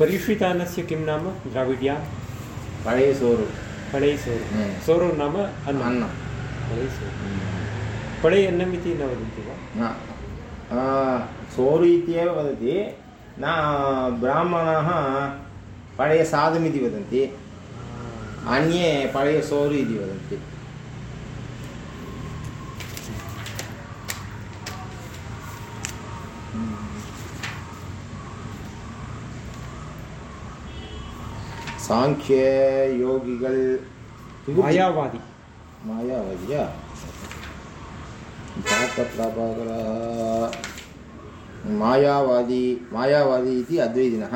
परिष्वितानस्य किं नाम द्राविड्या पळयसोरु पळयसोरु सोरु नाम अन्नम् अन्नं पळयसोरु पळय अन्नम् इति न वदन्ति वा न सोरु इत्येव वदति न ब्राह्मणाः पळयसादमिति वदन्ति अन्ये पळयसोरु इति वदन्ति சாங்கிய யோகிகள் மாயாவாதி. மாயாவாதியா? ஜாத்த பிரபாகரா. மாயாவாதி மாயாவாதி இது அத்வைதினः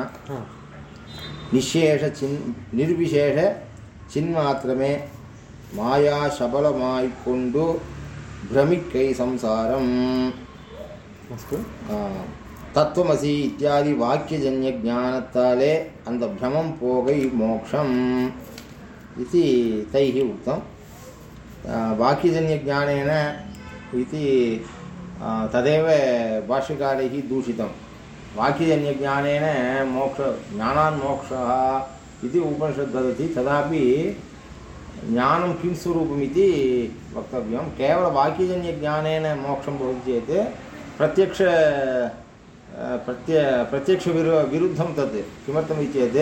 நிசேஷின் நிர்விசேஷ சின்மாத்திரமே மாயா சபலமாய்க்கொண்டு பிரமிக்கை சம்சாரம். அஸ்து தத்துவமசி இத்தியாதி வாக்கியஜன்ய ஞானத்தாலே அந்த பிரமம் போகை மோக்ஷம் इति तैः उक्तं आ, वाक्यजन्यज्ञानेन इति आ, तदेव भाष्यकारैः दूषितं वाक्यजन्यज्ञानेन मोक्ष ज्ञानान् मोक्षः इति उपनिषद् वदति तदापि ज्ञानं किं स्वरूपमिति वक्तव्यं केवलवाक्यजन्यज्ञानेन मोक्षं भवति चेत् प्रत्यक्ष प्रत्य प्रत्यक्षविरु विरुद्धं तत् किमर्थमिति चेत्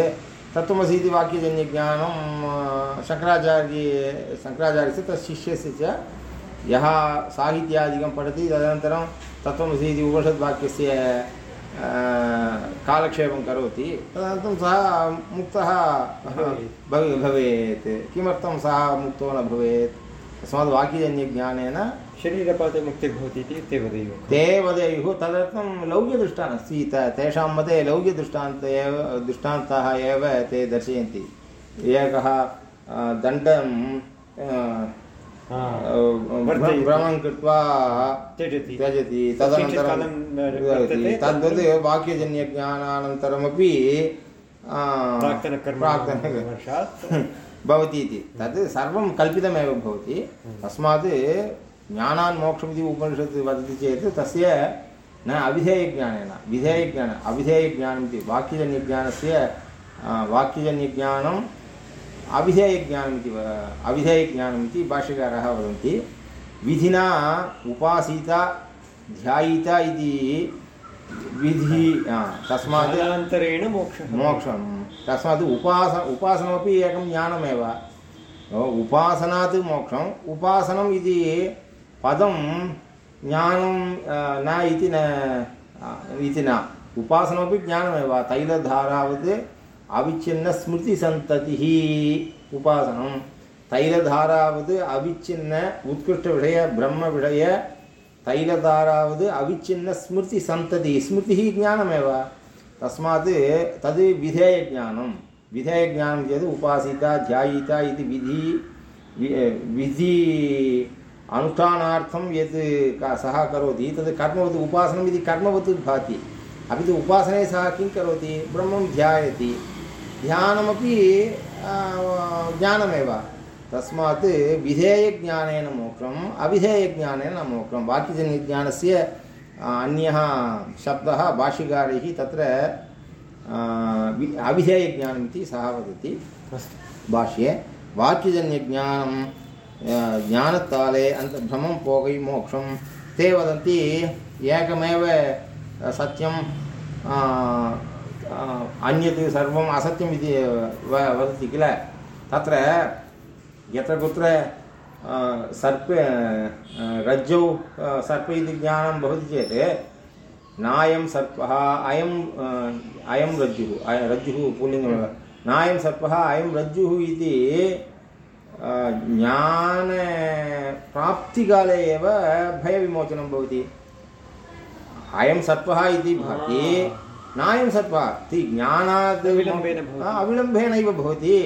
तत्त्वमसि इति वाक्यजन्यज्ञानं शङ्कराचार्ये शङ्कराचार्यस्य शिष्यस्य च यः साहित्यादिकं पठति तदनन्तरं तत्त्वमसि इति उपनिषद्वाक्यस्य कालक्षेपं करोति तदनन्तरं सः मुक्तः भवे भवेत्। किमर्थं सः मुक्तो न भवेत्? तस्मात् वाक्यजन्यज्ञानेन शरीरपाते मुक्तिः भवति इति ते वदेयुः ते वदेयुः तदर्थं लौक्यदृष्टान्तः ते तेषां मते लौक्यदृष्टान्त एव दृष्टान्ताः एव ते दर्शयन्ति। एकः दण्डं। भ्रमं कृत्वा त्यजति। त्यजति। तदनन्तरं तद्वत् वाक्यजन्यज्ञानानन्तरमपि भवति इति तद् सर्वं कल्पितमेव भवति। तस्मात् ज्ञानान् मोक्षमिति उपनिषत् वदति चेत् तस्य न अविधेयज्ञानेन विधेयज्ञान अविधेयज्ञानमिति वाक्यजन्यज्ञानस्य वाक्यजन्यज्ञानम् अविधेयज्ञानमिति अविधेयज्ञानमिति भाष्यकारः वदन्ति। विधिना उपासीत ध्यायित इति विधि तस्मात् कालान्तरेण मोक्षः। मोक्षं तस्मात् उपास उपासनमपि एकं ज्ञानमेव। उपासनात् मोक्षम्। उपासनम् इति पदं ज्ञानं अ, न इति न अ, इति न उपासनमपि ज्ञानमेव तैलधारावत् अविच्छिन्नस्मृतिसन्ततिः उपासनं तैलधारावत् अविच्छिन्न उत्कृष्टविषय ब्रह्मविषय तैलधारावत् अविच्छिन्नस्मृतिसन्ततिः स्मृतिः ज्ञानमेव तस्मात् तद् विधेयज्ञानं विधेयज्ञानं चेत् उपासिता ध्यायिता इति विधि वि- विधि अनुष्ठानार्थं यत् सः करोति तद् कर्मवत् उपासनम् इति कर्मवत् भाति। अपि तु उपासने सः किं करोति? ब्रह्मं ध्यायति। ध्यानमपि ज्ञानमेव। तस्मात् विधेयज्ञानेन मोक्षम् अविधेयज्ञानेन न मोक्षं वाक्यजन्यज्ञानस्य अन्यः शब्दः भाष्यकारैः तत्र अविधेयज्ञानमिति सः वदति। भाष्ये वाक्यजन्यज्ञानं पोगै मोक्षं। ते वदन्ति एकमेव आ, सत्यं आ, आ, अन्यत् सर्वम् असत्यम् इति वदति किल? तत्र यत्र कुत्र सर्प रज्जौ सर्प इति ज्ञानं भवति चेत् नायं सर्पः अयं आ, अयं रज्जुः रज्जुः पुल्लिङ्गमेव। नायं सर्पः अयं रज्जुः इति आ, ज्ञानप्राप्तिकाले एव भयविमोचनं भवति अयं सर्पः इति भाति नायं सर्पः इति ज्ञानात् अविलम्बेन भवति। आ, अविलम्बेनैव भवति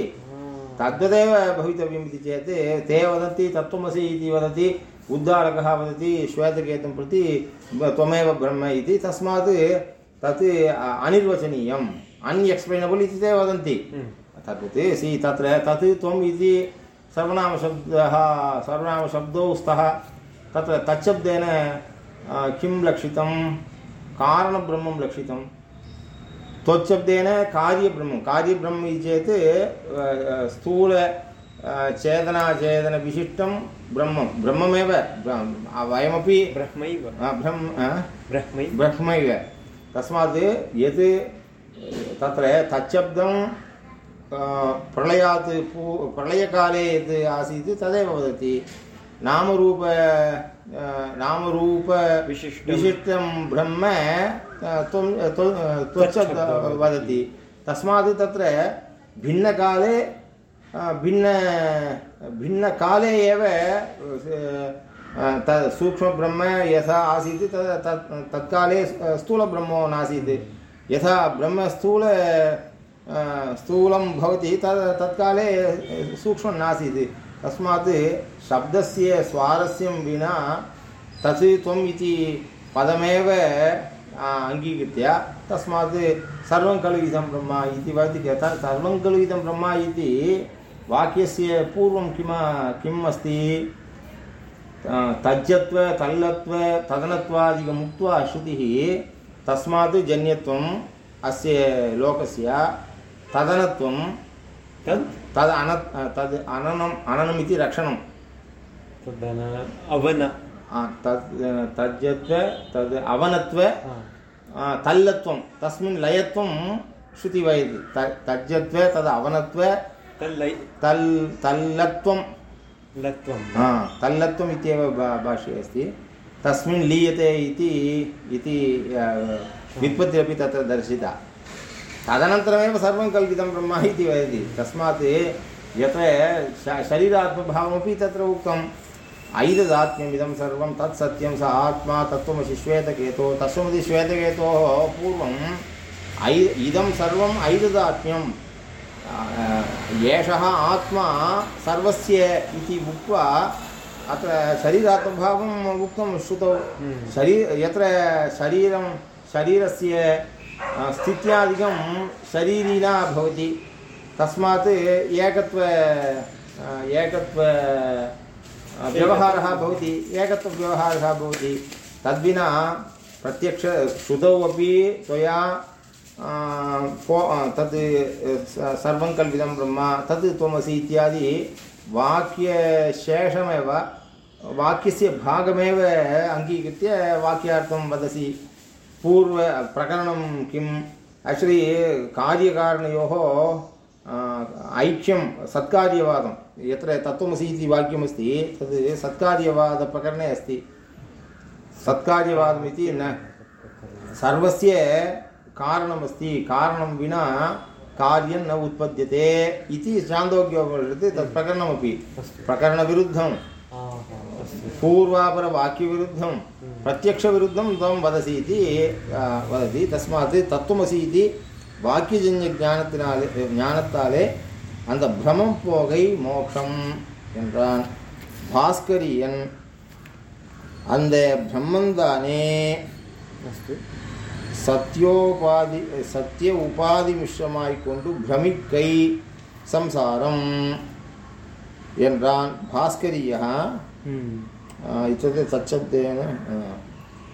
तद्वदेव भवितव्यम् इति चेत् ते वदन्ति तत्त्वमसि इति वदति उद्दालकः वदति श्वेतकेतुं प्रति ब- त्वमेव ब्रह्म इति तस्मात् तत् अ- अनिर्वचनीयम् अन्एक्स्प्लैनबल् इति ते वदन्ति तद्वत् सि तत्र तत् त्वम् इति सर्वनामशब्दः सर्वनामशब्दौ स्तः तत्र तच्छब्देन किं लक्षितं? कारणब्रह्मं लक्षितं। त्वच्छब्देन कार्यब्रह्मं। कार्यब्रह्म इति चेत् स्थूल चेतनाचेतनविशिष्टं ब्रह्मं। ब्रह्ममेव ब्र- वयमपि ब्रह्मैव। ब्रह्म? ब्रह्मैव। ब्रह्मैव। तस्मात् यत् तत्र तच्छब्दं प्रलयात् पू प्रलयकाले यत् आसीत् तदेव वदति नामरूप नामरूप विशिष्टं। विशिष्टं ब्रह्म त्वं त्व- त्वच्छब्द तच्छब्दः वदति तस्मात् तत्र भिन्नकाले भिन्न भिन्नकाले एव तत् सूक्ष्मब्रह्म यथा आसीत् तत् तत्काले स्थूलब्रह्मो नासीत् यथा ब्रह्म स्थूल भवति तद् तत्काले सूक्ष्मं नासीत्। तस्मात् शब्दस्य स्वारस्यं विना तत् त्वम् इति पदमेव अङ्गीकृत्य तस्मात् सर्वं खलु इदं ब्रह्म इति वदति चेत् सर्वं खलु इदं ब्रह्म इति वाक्यस्य पूर्वं किम, किम् अस्ति? तज्जत्व, तल्लत्व तदनत्वादिकम् उक्त्वा श्रुतिः तस्मात् जन्यत्वम् अस्य लोकस्य तदनत्वं तद् तद् अन तद् अननम् अननम् इति रक्षणं तदन अवन आ, तद् तज्जत्व तद् अवनत्व हा. आ, तल्लत्वं तस्मिन् लयत्वं श्रुति वदति त तज्जत्व तद् अवनत्व तल्लै तल् तल्लत्वं लत्वं हा तल्लत्वम् इत्येव भा भाष्ये अस्ति तस्मिन् लीयते इति इति आ, व्युत्पत्तिरपि तत्र दर्शिता तदनन्तरमेव सर्वं कल्पितं ब्रह्म इति वदति। तस्मात् यत्र श शरीरात्मभावमपि तत्र उक्तम्। ऐददात्म्यमिदं सर्वं तत् सत्यं स आत्मा तत्त्वमसि श्वेतकेतो तत्त्वमसि श्वेतकेतोः पूर्वम् ऐ इदं सर्वम् ऐददात्म्यं एषः आत्मा सर्वस्य इति उक्त्वा अत्र शरीरात्मभावम् उक्तं श्रुतौ। हम्म। शरी यत्र शरीरं शरीरस्य स्थित्यादिकं शरीरी न भवति। तस्मात् एकत्व एकत्व व्यवहारः भवति। एकत्वव्यवहारः भवति। तद्विना प्रत्यक्ष श्रुतौ अपि त्वया को तत् सर्वं कल्पितं ब्रह्म। तत् त्वमसि इत्यादि वाक्यशेषमेव, वाक्यस्य भागमेव अङ्गीकृत्य वाक्यार्थं वदसि। पूर्व प्रकरणं किम् आक्चुलि कार्यकारणयोः ऐक्यं सत्कार्यवादं यत्र तत्त्वमसि इति वाक्यमस्ति तद् सत्कार्यवादप्रकरणे अस्ति। सत्कार्यवादमिति न। सर्वस्य कारणमस्ति कारणं विना कार्यं न उत्पद्यते इति छान्दोग्योपनिषत् तत् प्रकरणमपि। प्रकरणविरुद्धं। पूर्वापरवाक्यविरुद्धं। प्रत्यक्षविरुद्धं त्वं वदसि इति आ, वदति तस्मात् तत्त्वमसि इति வாக்கியஜன்ய ஞானத்தினாலே அந்த பிரமம் போகை மோட்சம் என்றான் பாஸ்கரியன் அந்த பிரம்மந்தானே अस्तु சத்யோபாதி சத்திய உபாதி மிஸ்ரமாய்க் கொண்டு பிரமிக்கை சம்சாரம் என்றான் பாஸ்கரியா हम्म, इत्युक्ते तच्छब्देन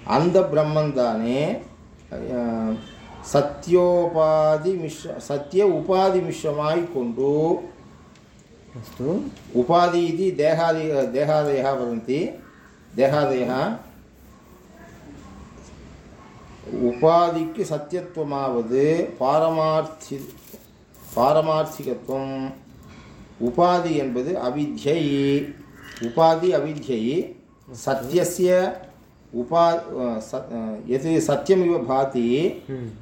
अन्ध ब्रह्मन्दाने सत्योपाधिमिश्र सत्य उपाधिमिश्रमायि कोण्डु अस्तु उपाधि इति देहादि देहादयः वदन्ति देहादयः உபாதிக்கு சத்தியத்துவமாவது பாரமார்த்தி பாரமார்த்திகத்துவம் உபாதி என்பது அவித்யை उपाधि अविध्ययि सत्यस्य उपा यत् सत्यमिव भाति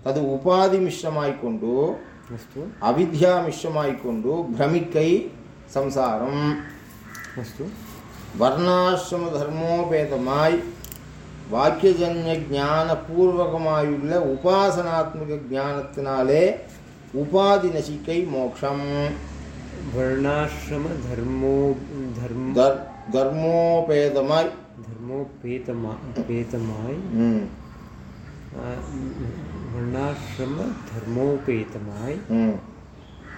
तद् उपाधिमिश्रमायिकोण्डु अस्तु अविद्यामिश्रमायिकोण्डु भ्रमिकै संसारम् अस्तु വർണ്ണാശ്രമധർമ്മോപേതമായി വാക്യജന്യ ജ്ഞാനപൂർവകമായുള്ള ഉപാസനാത്മക ജ്ഞാനത്തിനാലേ ഉപാധി നശിക്കൈ മോക്ഷം വർണ്ണാശ്രമ ധർമ്മോ ധർമ്മ கர்மோபேதமாய் கர்மோபேதமாய் वर्णाश्रम धर्मोपेतमाय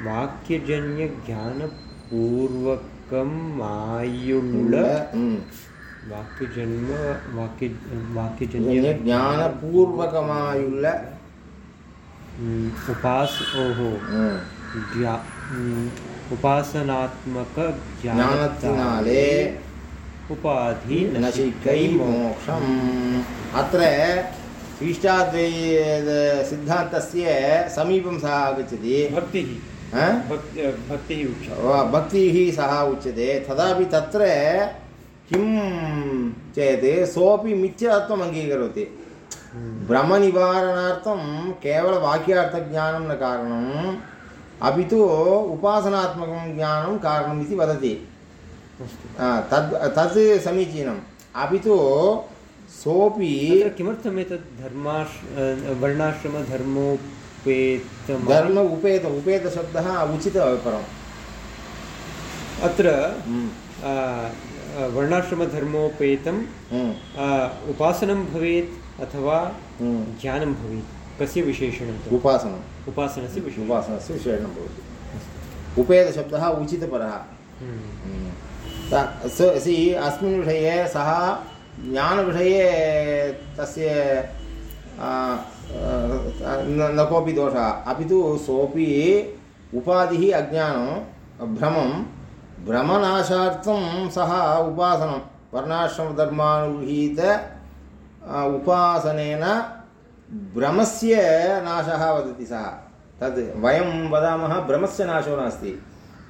वाक्यजन्य ज्ञानपूर्वकं मायुळ वाक्यजन्म वाक्य वाक्यजन्य ज्ञानपूर्वकमायुळ उपास ओहो। हम्म। उपासनात्मक ज्ञानाले उपाधि नशिकै मोक्षम्। अत्र इष्टाद्वै सिद्धान्तस्य समीपं सः आगच्छति। भक्तिः। भक्तिः भक्तिः सः उच्यते। तदापि तत्र किं चेत् मिथ्यात्वम् अङ्गीकरोति। हम्म। भ्रमनिवारणार्थं केवलवाक्यार्थज्ञानं न कारणं अपि तु उपासनात्मकं ज्ञानं कारणम् इति वदति तद् तत् समीचीनम्। अपि तु सोपि किमर्थम् एतत् धर्माश् वर्णाश्रमधर्मोपेत धर्म उपेत उपेतशब्दः उचितपरम् अत्र हम्म, आ, आ, वर्णाश्रमधर्मोपेतं हम्म, उपासनं भवेत् अथवा हम्म। ज्ञानं भवेत्। कस्य विशेषणं? उपासनम् उपासनस्य विशेषणम् उपासनस्य विशेषणं भवति। उपेतशब्दः उचितपरः। हम्म। स- अस्मिन् विषये सः ज्ञानविषये तस्य न न कोऽपि दोषः। अपि तु सोऽपि उपाधिः अज्ञानं भ्रमं भ्रमनाशार्थं सः उपासनं। वर्णाश्रमधर्मानुगृहीत उपासनेन भ्रमस्य नाशः वदति सः। तद् वयं वदामः भ्रमस्य नाशो नास्ति।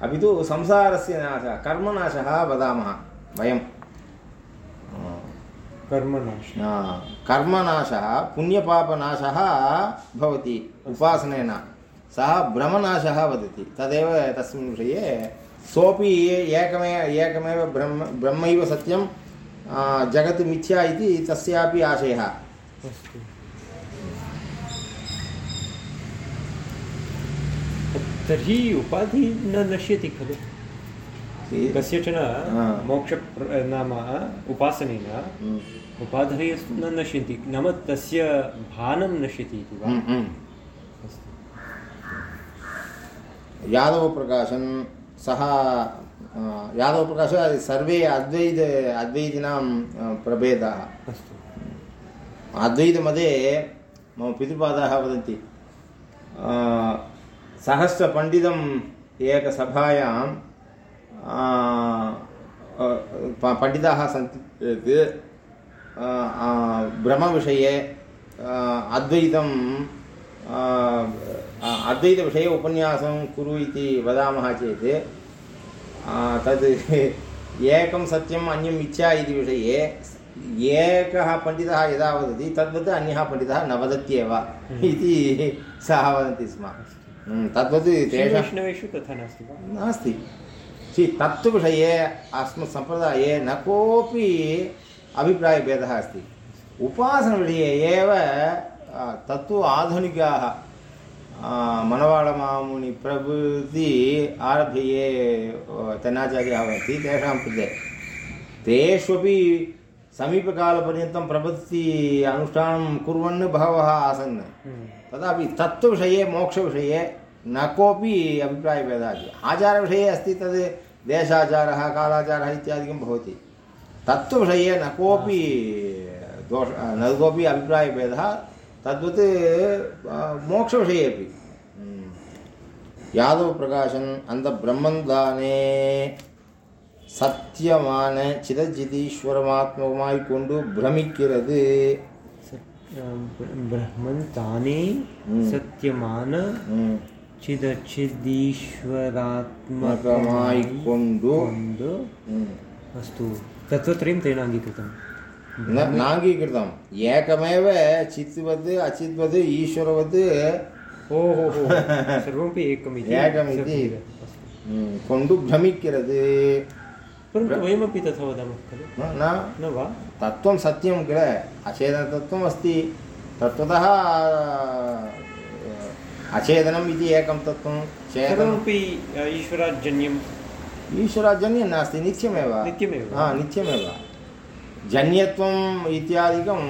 अपि तु संसारस्य नाशः कर्मनाशः वदामः वयं। कर्मनाश। कर्मनाशः पुण्यपापनाशः भवति उपासनेन। सः भ्रमनाशः वदति। तदेव तस्मिन् विषये सोऽपि एकमेव एकमेव ब्रह्म ब्रह्मैव सत्यं जगत् मिथ्या इति तस्यापि आशयः। अस्तु। तर्हि उपाधि न नश्यति खलु। कस्यचन। मोक्ष नाम उपासनेन हम्म, उपाधयः न नश्यन्ति नाम तस्य भानं नश्यति इति वा? हम्म, हम्म। यादवप्रकाशन् सः यादवप्रकाशः सर्वे अद्वैत अद्वैतिनां प्रभेदाः। अस्तु। अद्वैतमते मम पितृपादाः वदन्ति आ, सहस्रपण्डितम् एकसभायां आ, आ, प- पण्डिताः सन्ति चेत् आ, आ, भ्रमविषये आ, अद्वैतं आ, आ, अद्वैतविषये उपन्यासं कुरु इति वदामः चेत् आ, तद् एकं सत्यम् अन्यं मिथ्या इति विषये एकः पण्डितः यदा वदति तद्वत् अन्यः पण्डितः न वदत्येव इति सः वदन्ति स्म हम्म, तद्वत् तेषां वैष्णवेषु तथा नास्ति वा? नास्ति। सि तत्त्वविषये अस्मत् सम्प्रदाये न कोऽपि अभिप्रायभेदः अस्ति। उपासनविषये एव तत्तु आधुनिकाः आ, मनवाळमामुनि प्रभृति आरभ्य ये आ, तेनाचार्याः भवन्ति तेषां कृते। तेष्वपि समीपकालपर्यन्तं प्रभृति अनुष्ठानं कुर्वन् बहवः आसन्। हम्म। तथापि तत्त्वविषये मोक्षविषये न कोऽपि अभिप्रायभेदः अस्ति आचारविषये अस्ति तद् देशाचारः कालाचारः इत्यादिकं भवति तत्त्वविषये न कोऽपि दोष न कोऽपि अभिप्रायभेदः तद्वत् अ, मोक्षविषये अपि हम्म। யாதவப்பிரகாசன் அந்த பிரம்மந்தானே சத்தியமான சிதஜிதீஸ்வரமாத்மகமாய் கொண்டு பிரமிக்கிறது सत्- अं, ब्र- ब्रह्मन ताने हम्म। सत्यमान हम्म। चिदचिदीश्वरात्मकमायिक्कोण्डु हम्म। अस्तु। तत्त्वत्रयं तेन अङ्गीकृतं। नाङ्गीकृतम् एकमेव चित्वद् अचिद्वद् ईश्वरवद्। ओहो सर्वमपि एकमिति। एकमिति। कोण्डु परन्तु वयमपि तथा वदामः खलु। न न। वा? तत्त्वं सत्यं किल? अचेतनतत्त्वम् अस्ति। तत्त्वतः अचेतनम् इति एकं तत्त्वं। सर्वमपि ईश्वराजन्यम् ईश्वराजन्यं नास्ति नित्यमेव। नित्यमेव। हा नित्यमेव। जन्यत्वम् इत्यादिकं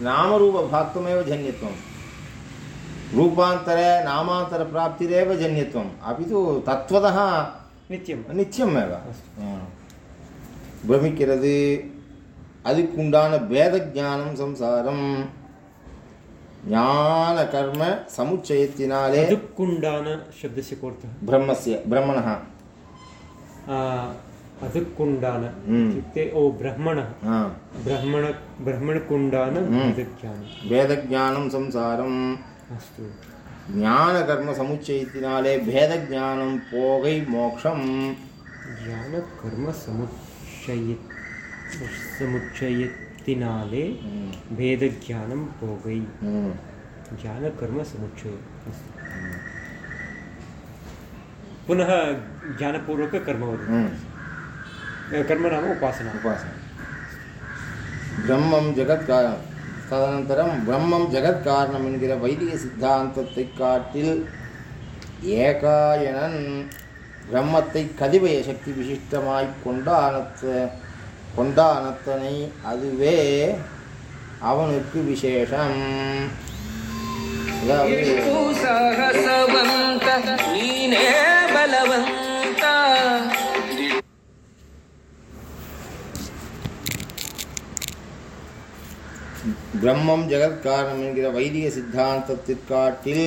नामरूपभाक्तमेव जन्यत्वं रूपान्तरे नामान्तरप्राप्तिरेव जन्यत्वम्। अपि तु तत्त्वतः नित्यं नित्यमेव। अस्तु। பிரமிக்கிறது அதுக்குண்டான பேத ஜானம் சம்சாரம் ஞான கர்ம சமுச்சயத்தினாலே அதுக்குண்டான சப்தசிய கோர்த்த பிரம்மஸ்ய பிரம்மணः ಅದಕ್ಕುಂಡಾನ ಇತ್ಯುಕ್ತೆ ಓ ಬ್ರಹ್ಮಣ ಬ್ರಹ್ಮಣ ಬ್ರಹ್ಮಣಕುಂಡಾನ ವೇದಜ್ಞಾನ ವೇದಜ್ಞಾನಂ ಸಂಸಾರಂ ಅಸ್ತು ಜ್ಞಾನ ಕರ್ಮ ಸಮುಚ್ಚಯತಿನಾಲೆ ಭೇದ ಜ್ಞಾನಂ ಪೋಗೈ ಮೋಕ್ಷಂ ಜ್ಞಾನ ಕರ್ಮ ಸಮುಚ್ಚ समुच्चयतिनाले भेदज्ञानं भोगै ம், ज्ञानकर्मसमुच्चय अस्तु पुनः ज्ञानपूर्वककर्म वदति ம். कर्म नाम उपासना उपासना பிரம்மம் ஜெகத்காரணம் ததனந்தரம் பிரம்மம் ஜெகத்காரணம் என்கிற வைதிக சித்தாந்தத்தை காட்டில் ஏகாயனன் பிரம்மத்தை கதிபய சக்தி விசிஷ்டமாய் கொண்டானத்த கொண்டானத்தனை அதுவே அவனுக்கு விசேஷம். பிரம்மம் ஜெகத்காரணம் என்கிற வைதிக சித்தாந்தத்திற்காட்டில்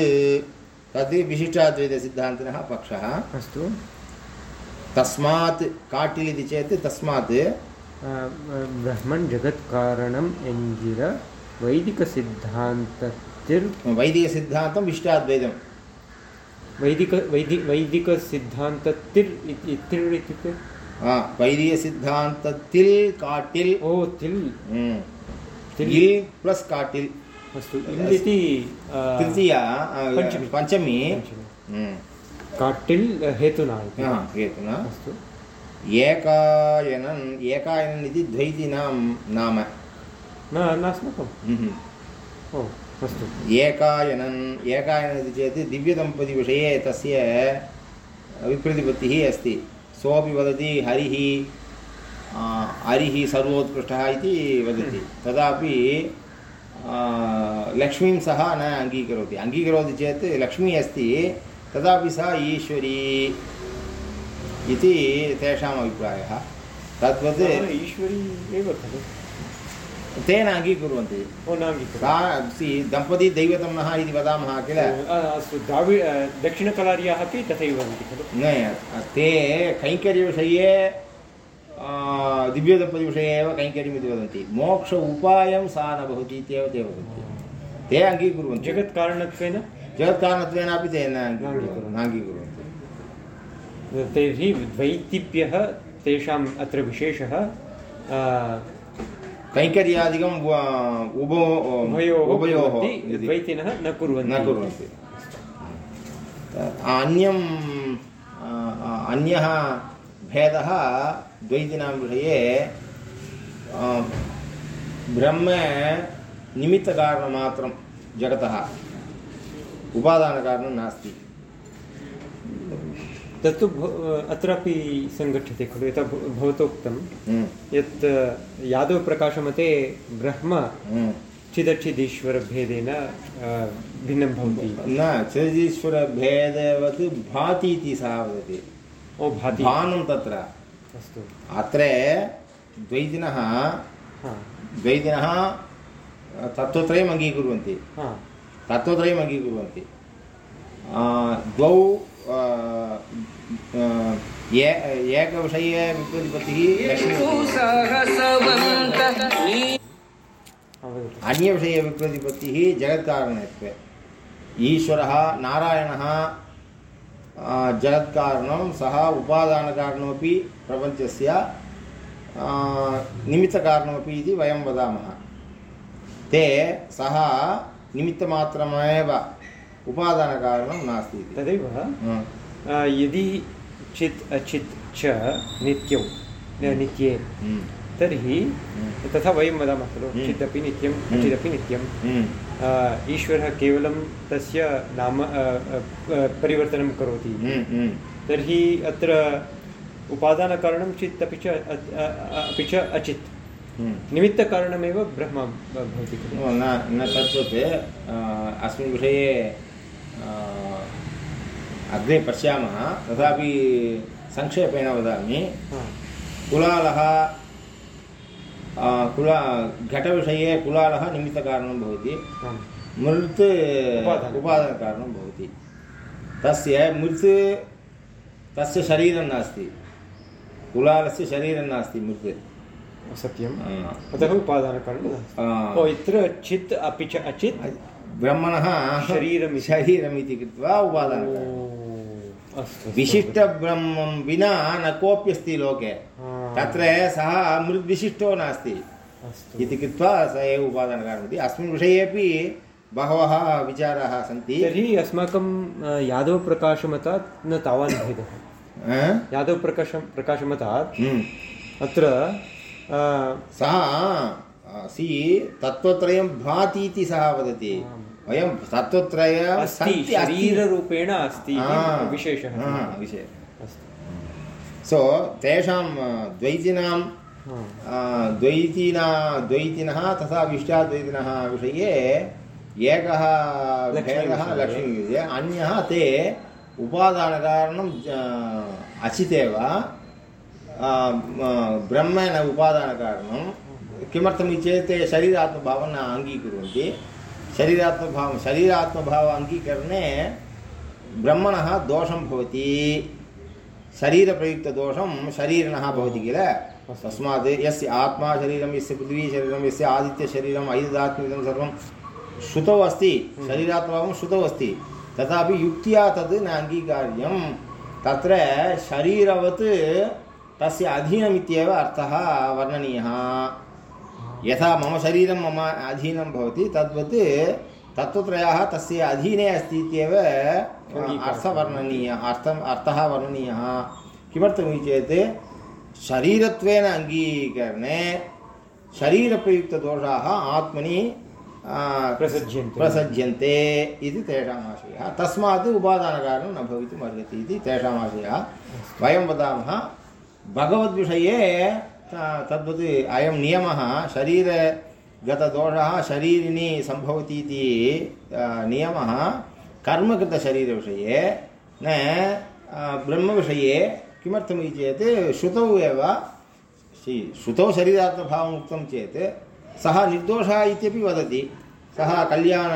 तद् विशिष्टाद्वैतसिद्धान्तिनः पक्षः। अस्तु। तस्मात् काटिल् इति चेत् तस्मात् ब्रह्मन् जगत्कारणम् एञ्जिर वैदिकसिद्धान्ततिर् वैदिकसिद्धान्तं विशिष्टाद्वैतं। वैदिक वैदि वैदिकसिद्धान्ततिर् तिर् इत्युक्ते वैदिकसिद्धान्ततिल् काटिल्। ओ तिल्। हम्म। तिल्। प्लस् काटिल्। अस्तु इति तृतीया पञ्चमी। पञ्चमी। पञ्चमी। म्, काटिल् हेतुना हेतुना। अस्तु। एकायनन् एकायनन् इति द्वैतीनां नाम। न नास्माकं ओ अस्तु। एकायनन् एकायनन् इति चेत् दिव्यदम्पतिविषये तस्य विप्रतिपत्तिः अस्ति। सोऽपि वदति हरिः हरिः सर्वोत्कृष्टः इति वदति। तदापि लक्ष्मीं सः न अङ्गीकरोति अङ्गीकरोति चेत् लक्ष्मी अस्ति तदापि सा ईश्वरी इति तेषाम् अभिप्रायः तद्वत् ईश्वरी एव खलु तेन अङ्गीकुर्वन्ति सा दम्पती दैवतं नः इति वदामः किल अस्तु द्रावि दक्षिणकलार्याः अपि तथैव वदन्ति खलु न ते कैङ्कर्यविषये दिव्यदम्पतिविषये एव कैङ्कर्यम् इति वदन्ति। मोक्ष उपायं सा न भवति इत्येव ते वदन्ति। ते अङ्गीकुर्वन्ति। जगत्कारणत्वेन? जगत्कारणत्वेनापि ते न। नाङ्गीकुर्वन्ति तर्हि द्वैतिभ्यः तेषाम् अत्र विशेषः कैङ्कर्यादिकम् उभो उभयोः द्वैतिनः न कुर्वन्ति। न कुर्वन्ति। अन्यः भेदः द्वैतीनां विषये ब्रह्म निमित्तकारणमात्रं जगतः। उपादानकारणं नास्ति। तत्तु अत्रापि सङ्गठ्यते खलु यथा भवतोक्तं। हम्म, यत् यादवप्रकाशमते ब्रह्म हम्म। चिदचिदीश्वरभेदेन भिन्नं भवति। न चिदीश्वरभेदवत् भाति इति सः वदति। ओ भाति। भानं तत्र। अस्तु। अत्र द्वैदिनः द्वैदिनः तत्त्वत्रयम् अङ्गीकुर्वन्ति। तत्त्वत्रयम् अङ्गीकुर्वन्ति। द्वौ एकविषये विप्रतिपत्तिः अन्यविषये विप्रतिपत्तिः जगत्कारणत्वे। ईश्वरः नारायणः जगत्कारणं सः उपादानकारणमपि प्रपञ्चस्य निमित्तकारणमपि इति वयं वदामः। ते सः निमित्तमात्रमेव उपादानकारणं नास्ति तदेव। यदि चित् अचित् च नित्यौ न नित्ये हम्म, तर्हि हम्म, तथा वयं वदामः खलु। हम्म। चिदपि नित्यं हम्म। अचिदपि नित्यं। हम्म, ईश्वरः केवलं तस्य नाम परिवर्तनं करोति। हम्म, हम्म, तर्हि अत्र उपादानकारणं चित् अपि च अपि च अचित्। हम्म। निमित्तकारणमेव ब्रह्म भवति खलु। न न तद्वत् अस्मिन् विषये अग्रे पश्यामः। तथापि संक्षेपेण वदामि। कुलालः कुला घटविषये कुलालः निमित्तकारणं भवति मृत् उपादानं। उपादानकारणं भवति तस्य मृत् तस्य शरीरं नास्ति कुलालस्य शरीरं नास्ति मृत् सत्यम् अतः उपादानकारणं यत्र चित् अपि च अचित् ब्रह्मणः शरीरमिति। शरीरमिति कृत्वा उपादानकारणम् अस्तु विशिष्टब्रह्मं विना न कोऽप्यस्ति लोके तत्र सः मृद्विशिष्टो नास्ति। इति कृत्वा स एव उपादानकारणमिति अस्मिन् विषयेपि बहवः विचाराः सन्ति। तर्हि अस्माकं यादवप्रकाशमतात् न तावान् भेदः? यादवप्रकाशं प्रकाशमतात् हम्म। अत्र सः सि तत्त्वत्रयं भाति इति सः वदति। वयं तत्त्वत्रय शरीररूपेण अस्ति विशेषः। विशेषः। सो तेषां अ, द्वैतिनां हा, द्वैतिना द्वैतिनः तथा विशिष्टाद्वैतिनः विषये एकः भेदः। लक्ष्मीविषये। अन्यः ते उपादानकारणं आ, अचितेव आ, म, ब्रह्म न उपादानकारणं किमर्थमिति चेत् ते शरीरात्मभावं न अङ्गीकुर्वन्ति। शरीरात्मभावं शरीरात्मभाव अङ्गीकरणे ब्रह्मणः दोषं भवति। शरीरप्रयुक्तदोषं शरीरिणः भवति किल? तस्मात् यस्य आत्मा शरीरं यस्य पृथ्वी शरीरं यस्य आदित्यशरीरम् ऐददात्मिकं सर्वं श्रुतौ अस्ति। शरीरात्मभावं श्रुतौ अस्ति। तथापि युक्त्या तद् न अङ्गीकार्यं। तत्र शरीरवत् तस्य अधीनमित्येव अर्थः वर्णनीयः। यथा मम शरीरं मम अधीनं भवति तद्वत् तत्त्वत्रयः तस्य अधीने अस्ति इत्येव अर्थवर्णनीयः अर्थम् अर्थः वर्णनीयः किमर्थमिति चेत् शरीरत्वेन अङ्गीकरणे शरीरप्रयुक्तदोषाः आत्मनि प्रसज्यन्ते प्रसज्यन्ते इति तेषाम् आशयः तस्मात् उपादानकारणं न भवितुम् अर्हति इति तेषाम् आशयः वयं वदामः भगवद्विषये तद्वत् अयं नियमः शरीरगतदोषः शरीरिणी सम्भवति इति नियमः कर्मकृतशरीरविषये न ब्रह्मविषये किमर्थमिति चेत् श्रुतौ एव, श्री- श्रुतौ शरीरात्मभावम् उक्तं चेत् सः निर्दोषः इत्यपि वदति। सः कल्याण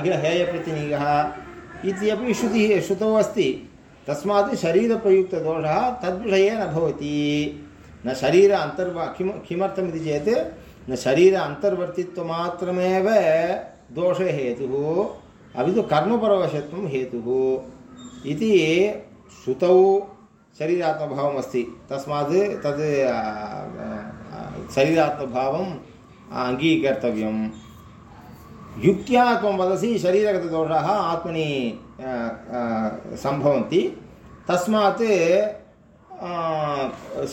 अखिलहेयप्रतिनिधिः इत्यपि श्रुतिः, श्रुतौ अस्ति। तस्मात् शरीरप्रयुक्तदोषः तद्विषये न भवति। न शरीर अन्तर्वा, किम, किमर्थमिति चेत् न शरीर अन्तर्वर्तित्वमात्रमेव दोषे हेतुः। अपि तु कर्मपरवशत्वं हेतुः इति श्रुतौ शरीरात्मभावमस्ति। तस्मात् तद् शरीरात्मभावम् अङ्गीकर्तव्यं। युक्त्या त्वं वदसि शरीरगतदोषाः आत्मनि सम्भवन्ति। तस्मात्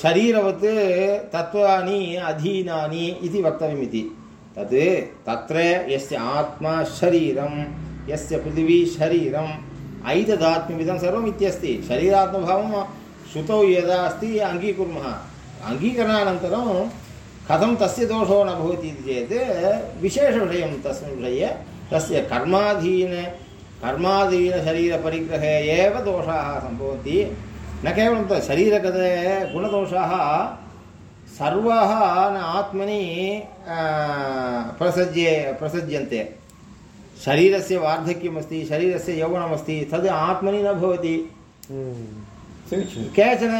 शरीरवत् तत्त्वानि अधीनानि इति वक्तव्यमिति। तद् तत्र यस्य आत्मा शरीरं यस्य पृथिवी शरीरम्। ऐददात्म्यमिदं सर्वम् इत्यस्ति। शरीरात्मभावं श्रुतौ यदा अस्ति अङ्गीकुर्मः। अङ्गीकरणानन्तरं कथं तस्य दोषो न भवति इति चेत् विशेषविषयं तस्मिन् विषये तस्य कर्माधीन कर्माधीनशरीरपरिग्रहे एव दोषाः सम्भवन्ति। न केवलं तत् शरीरगते गुणदोषाः सर्वाः न आत्मनि प्रसज्ये प्रसज्यन्ते। शरीरस्य वार्धक्यमस्ति शरीरस्य यौवनमस्ति तद् आत्मनि न भवति। हम्म, केचन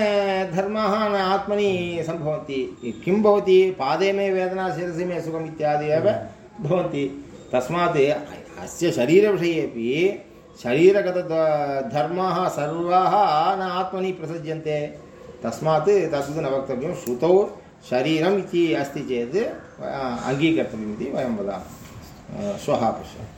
धर्माः न आत्मनि सम्भवन्ति। किं भवति? पादे मे वेदना शिरसि मे सुखम् इत्यादि एव भवन्ति। तस्मात् अस्य शरीरविषयेपि शरीरगतधर्माः सर्वाः न आत्मनि प्रसज्यन्ते। तस्मात् तद् न वक्तव्यं। श्रुतौ शरीरम् इति अस्ति चेत् अङ्गीकर्तव्यमिति वयं वदामः। श्वः पश्यामः